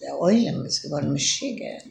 Det var ju en, det skulle vara.